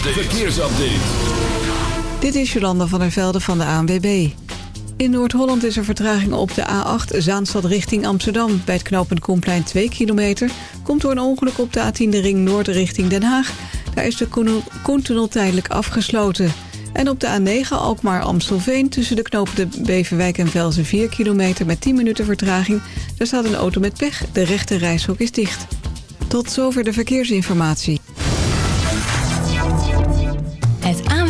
Verkeersupdate. Dit is Jolanda van der Velde van de ANWB. In Noord-Holland is er vertraging op de A8 Zaanstad richting Amsterdam. Bij het knooppunt Komplein 2 kilometer. Komt door een ongeluk op de A10 de ring Noord richting Den Haag. Daar is de Koentunnel tijdelijk afgesloten. En op de A9 Alkmaar-Amstelveen tussen de knopen de Beverwijk en Velzen 4 kilometer met 10 minuten vertraging. Daar staat een auto met pech. De rechte reishok is dicht. Tot zover de verkeersinformatie.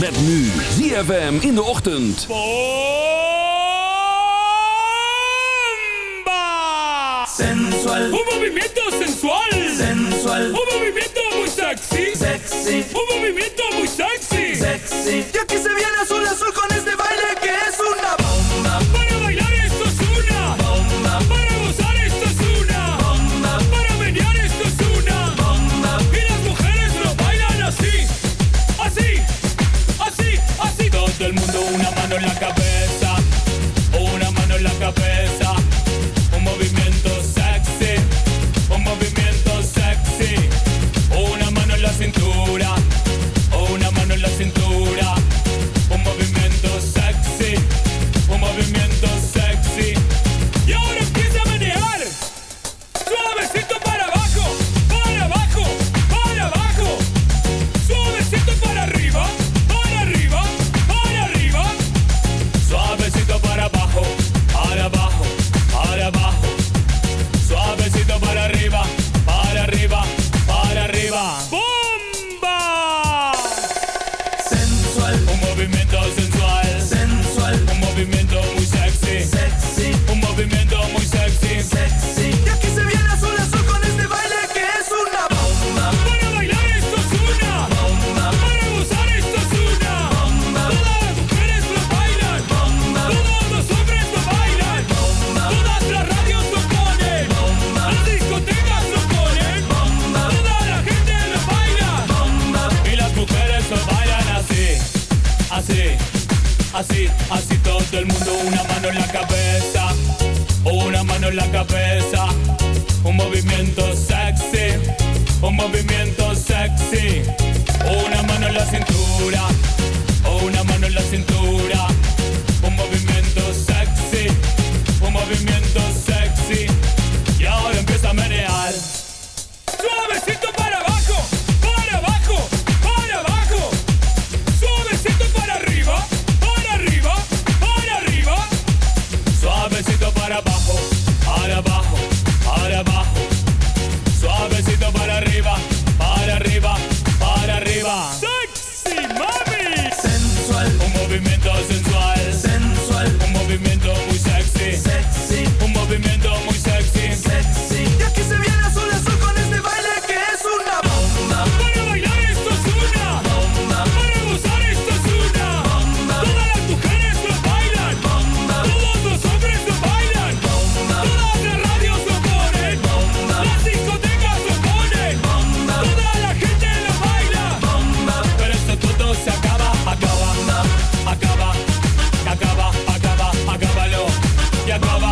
Met nu ZFM in de ochtend. Sensual. Un movimiento sensual. Sensual. Un movimiento muy sexy. Sexy. Un movimiento muy sexy. Sexy. Y aquí se viene azul azul con este mano en la cabeza. Un movimiento sexy. Un movimiento sexy. Una mano en la cintura. Una mano en la cintura. Jagowa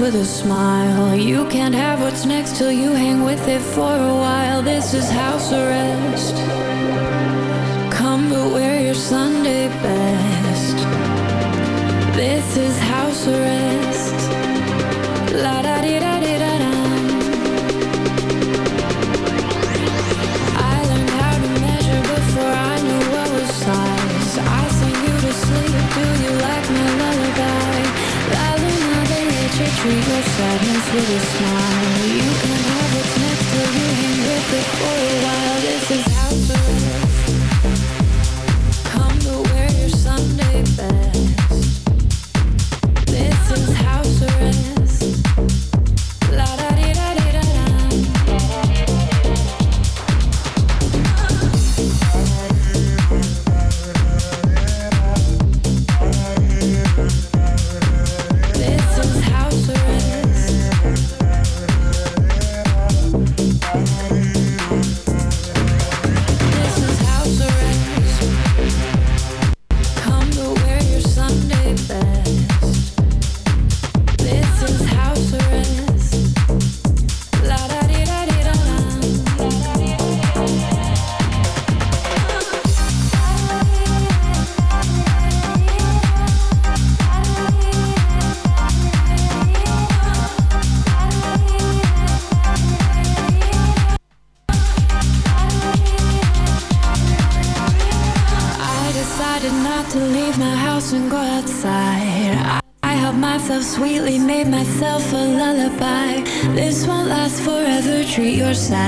with a smile. You can't have what's next till you hang with it for a while. This is house arrest.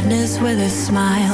madness with a smile.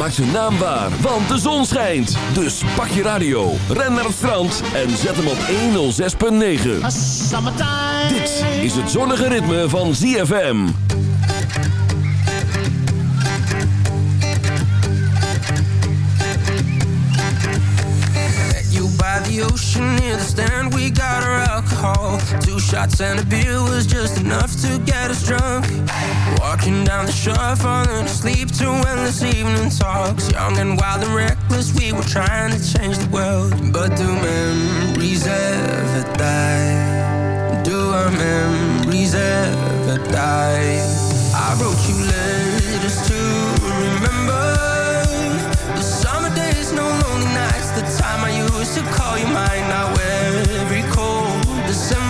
Maak zijn naam waar, want de zon schijnt. Dus pak je radio, ren naar het strand en zet hem op 106.9. Dit is het zonnige ritme van ZFM. you by the ocean near the stand. We got our alcohol. Two shots and a beer was just enough to get us drunk. Walking down the shore, falling asleep to endless evening talks. Young and wild and reckless, we were trying to change the world. But do memories ever die? Do our memories ever die? I wrote you letters to remember the summer days, no lonely nights. The time I used to call you mine. Now every cold December,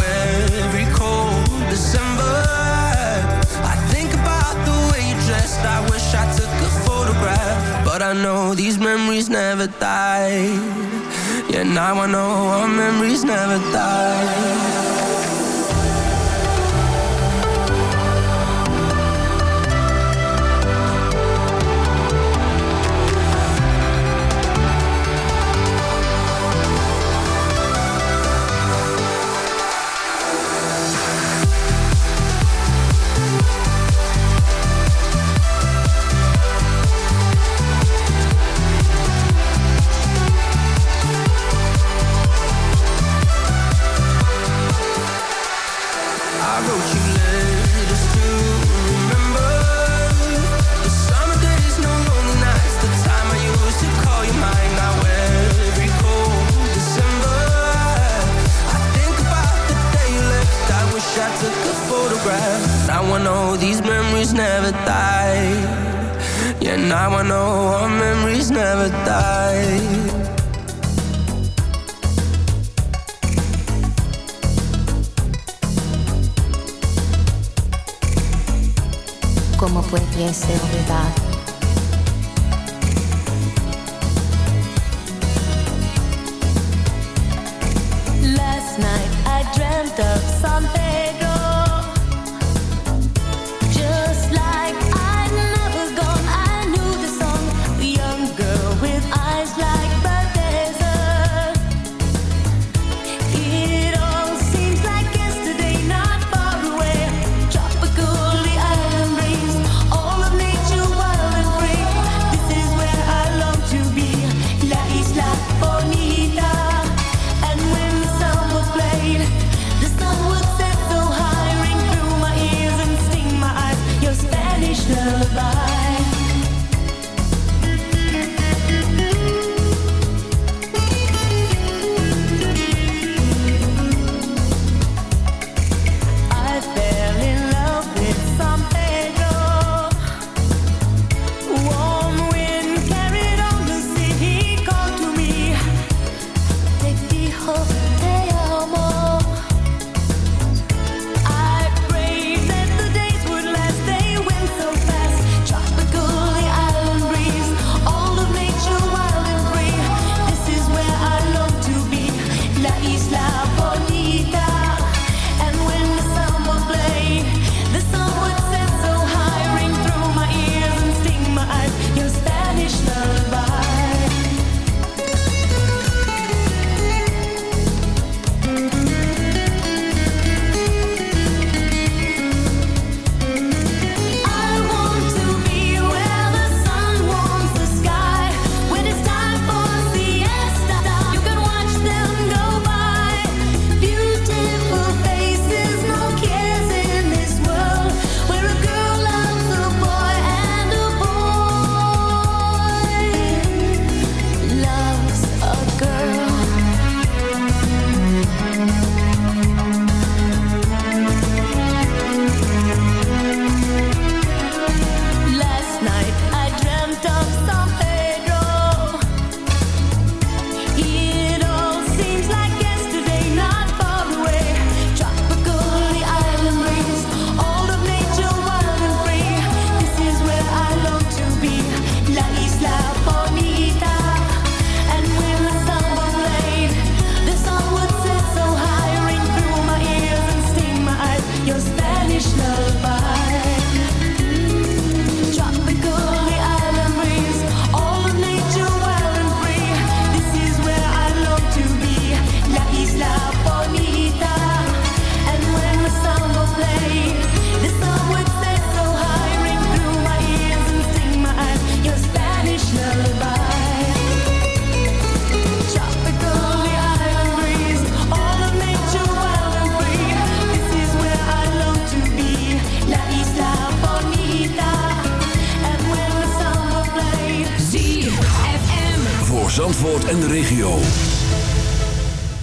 never die. Yeah, now I know our memories never die.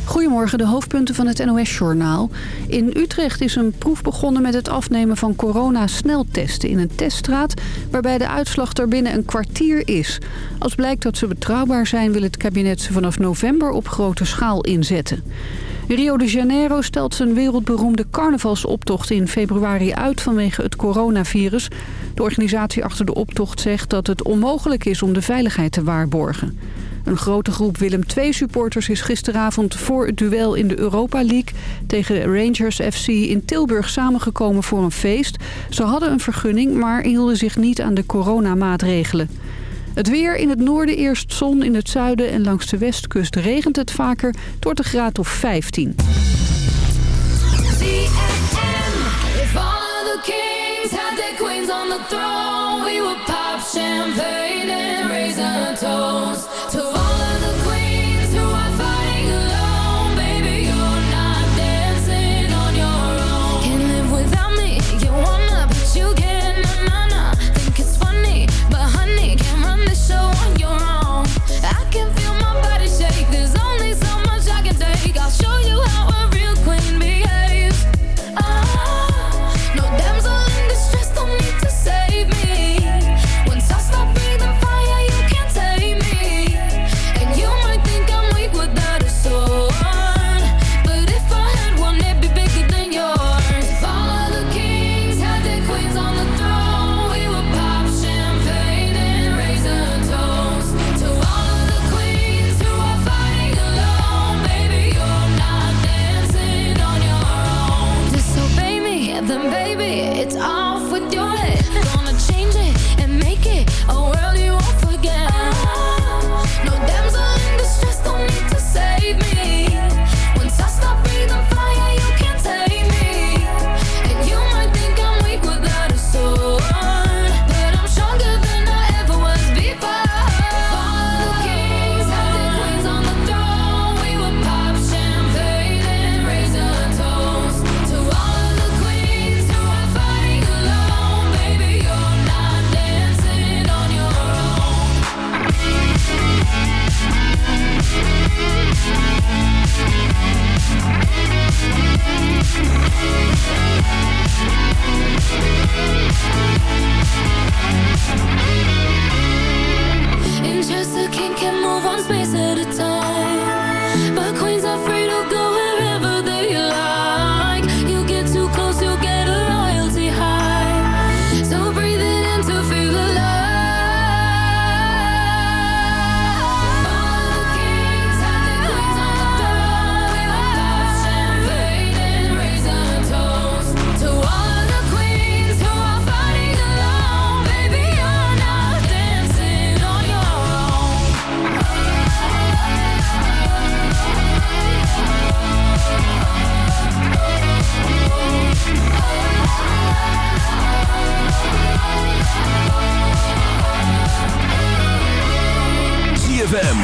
Goedemorgen, de hoofdpunten van het NOS-journaal. In Utrecht is een proef begonnen met het afnemen van corona-sneltesten in een teststraat... waarbij de uitslag er binnen een kwartier is. Als blijkt dat ze betrouwbaar zijn, wil het kabinet ze vanaf november op grote schaal inzetten. Rio de Janeiro stelt zijn wereldberoemde carnavalsoptocht in februari uit vanwege het coronavirus. De organisatie achter de optocht zegt dat het onmogelijk is om de veiligheid te waarborgen. Een grote groep Willem II-supporters is gisteravond voor het duel in de Europa League... tegen Rangers FC in Tilburg samengekomen voor een feest. Ze hadden een vergunning, maar hielden zich niet aan de coronamaatregelen. Het weer in het noorden eerst zon, in het zuiden en langs de westkust regent het vaker tot de graad of 15.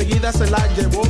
enseguida se la llevó.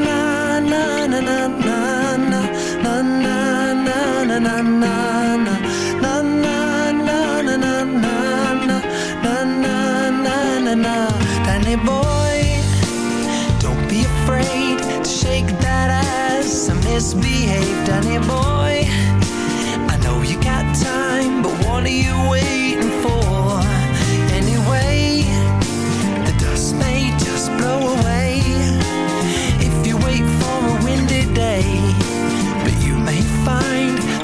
Misbehave, Danny boy. I know you got time, but what are you waiting for?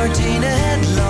Georgina and long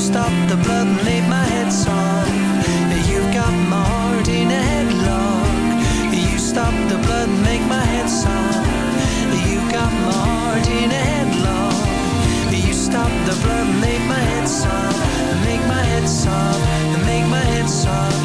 stopped the blood and laid my head song. You've got my heart in a headlock. You stopped the blood and make my head song. You've got my heart in a headlock. You stopped the blood and laid my head song. Make my head song. Make my head song.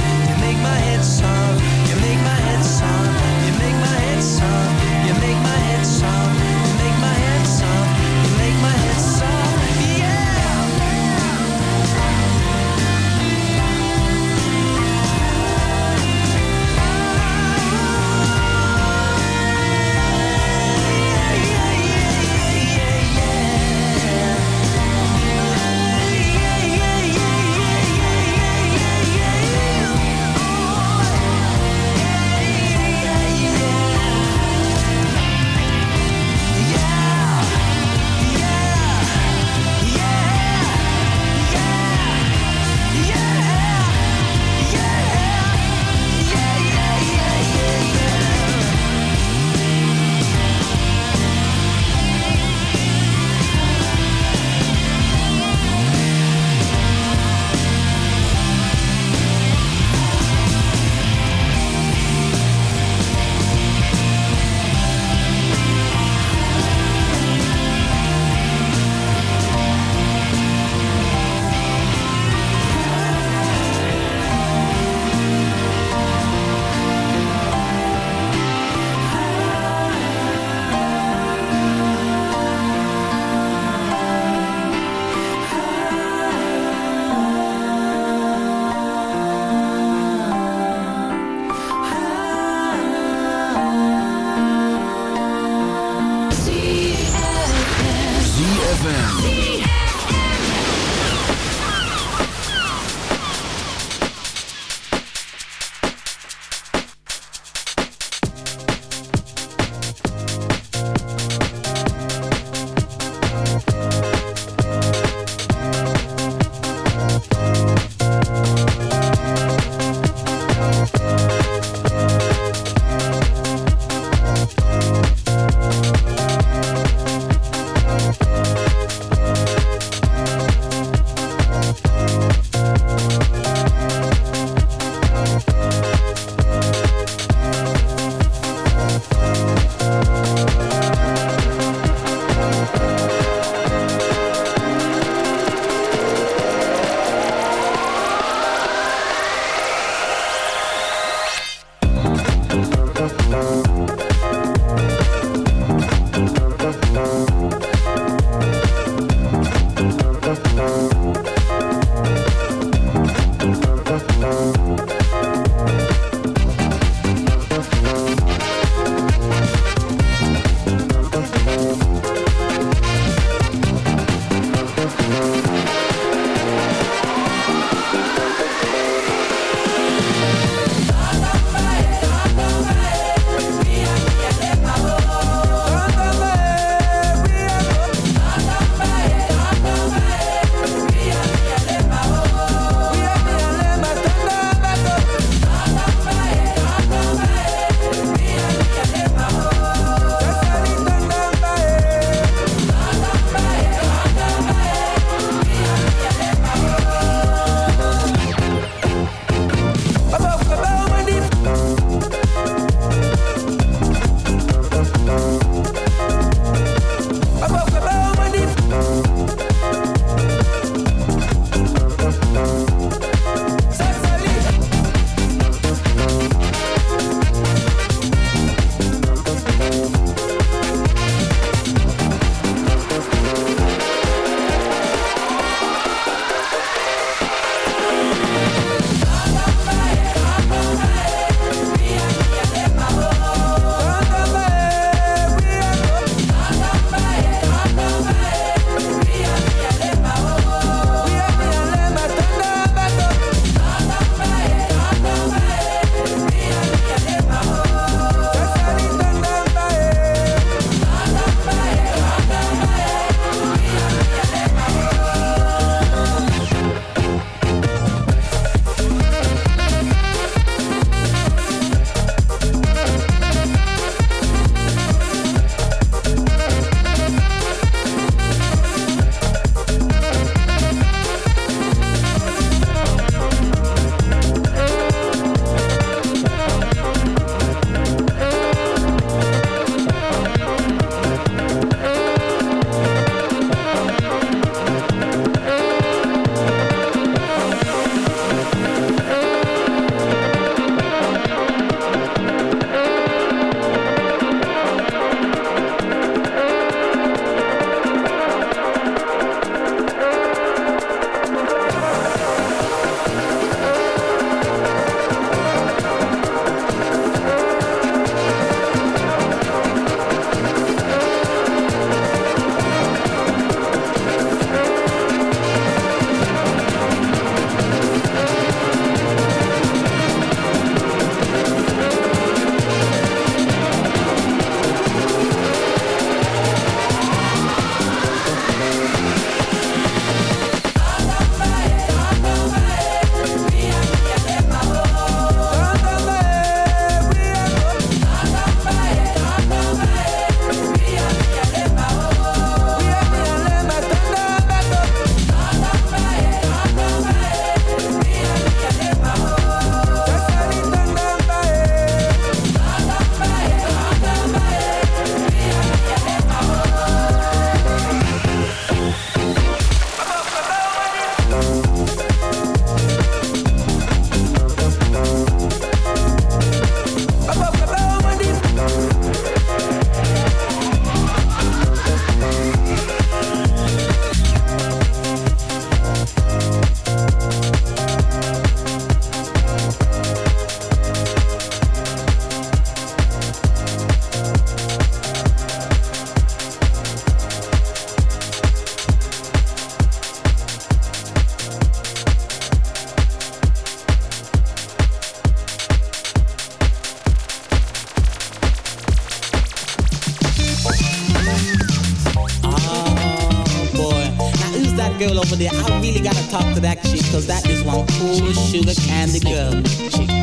I really gotta talk to that chick, cause that is one cool sugar candy girl. Chick.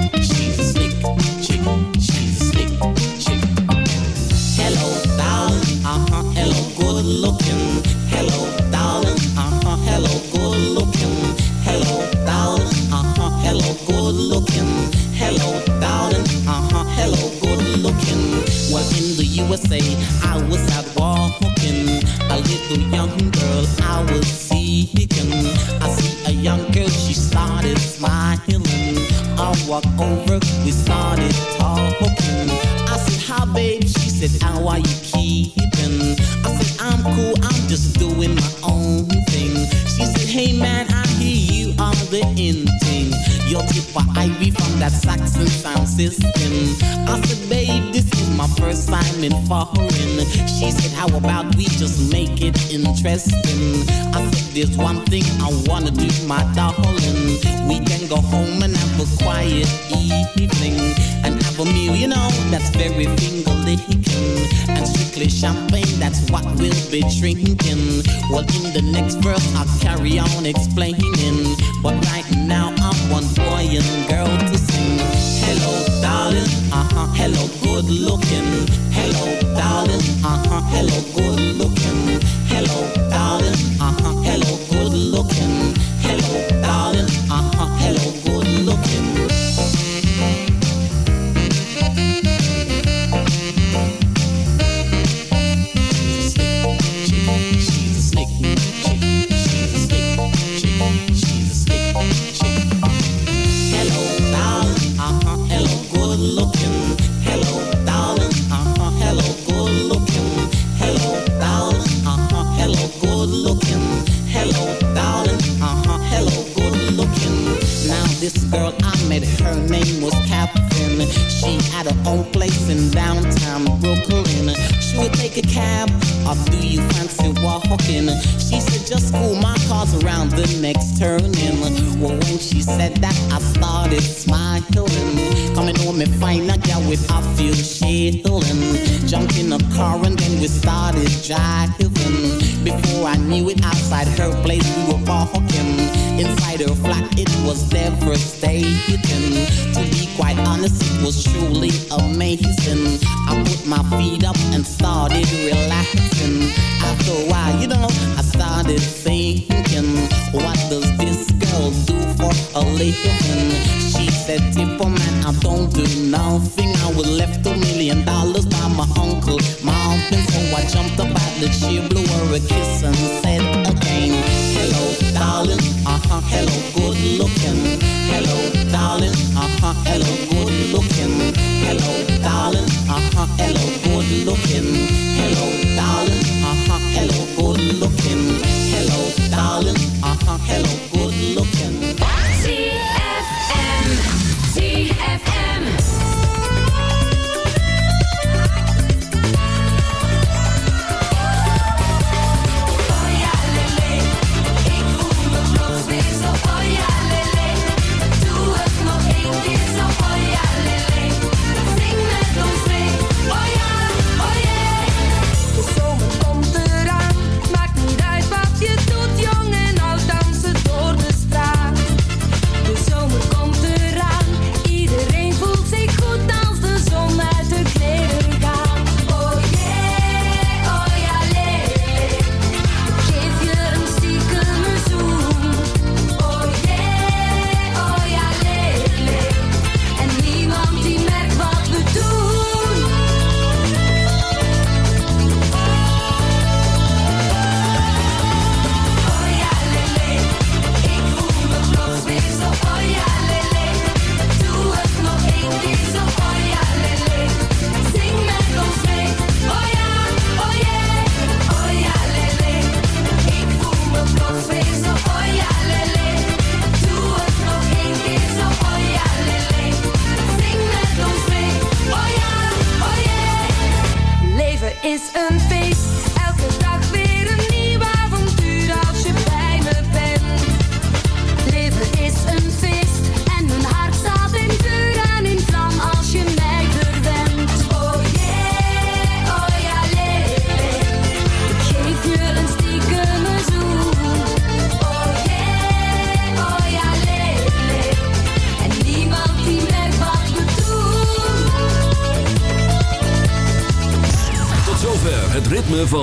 shrinking. Well, in the next verse, I'll carry on explaining